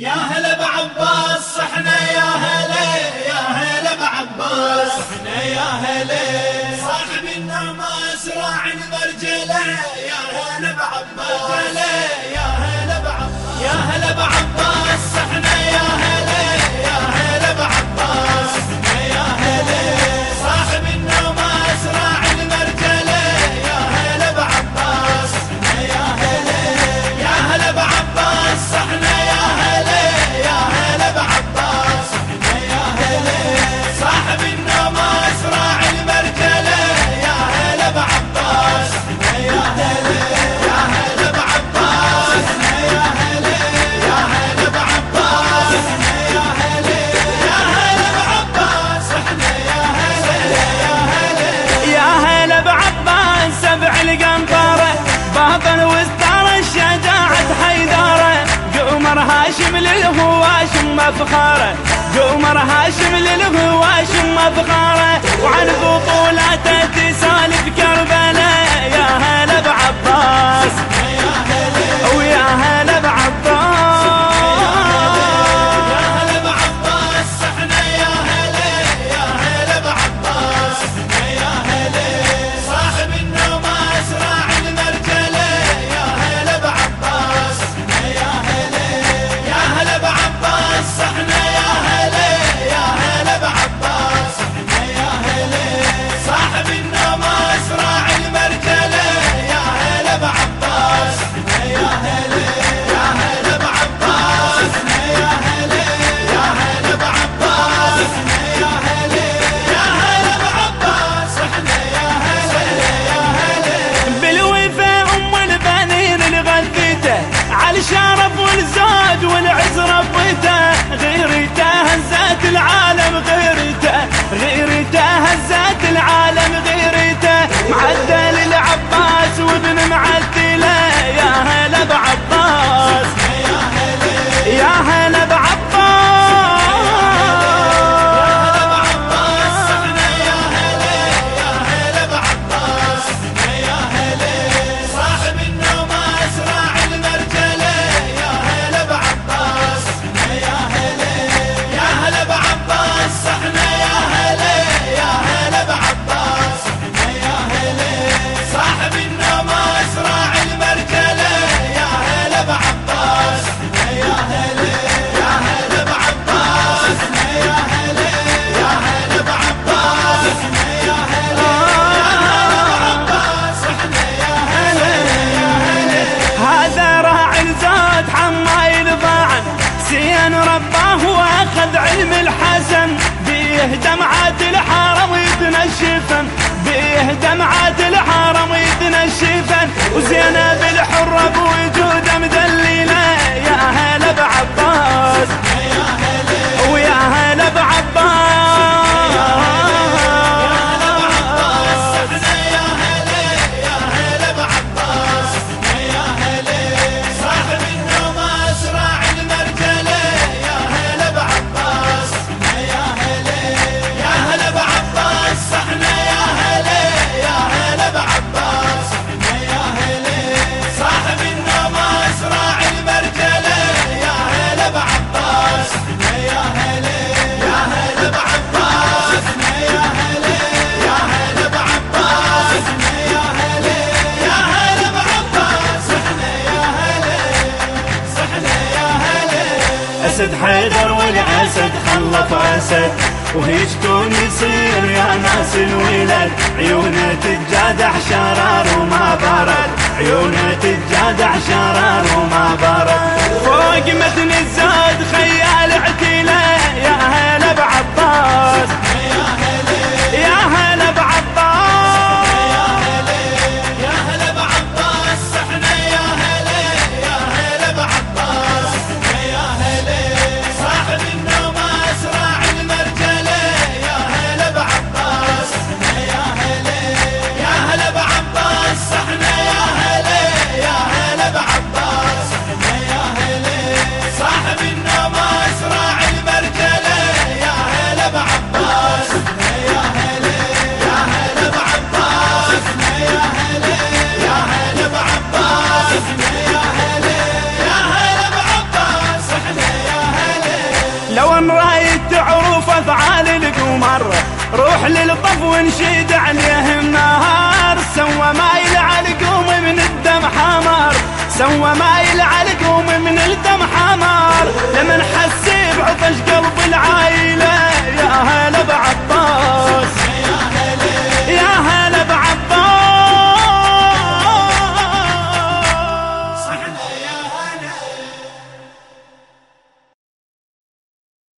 يا هلا بعباس صحنا يا هلا يا هلا بعباس صحنا يا هلا. صاحب النعمة اسرع المرجلة يا هلا بعباس ما فخاره قمر هاشم للهواشم ما فخارة. وعن بطولاته تسالف كربله يا هلا بعباس. زاد حمايل ضاعن سين رباه وأخذ علم الحسن. بيه دمعات الحرم يتنشفن. بيه دمعات الحرم يتنشفن. وزينب الحرة أسد حيدر والأسد خلط أسد وهيجكم يصير يا ناس الولد عيونه تتجادح شرار وما لو أن رأيت تعرف أفعال القمر روح للطف ونشيد عليه النهار سوى مايل على من الدم حمر سوى مايل على من الدم حمر لمن حس بعطش قلب العايله يا هلا بعطاس يا هلا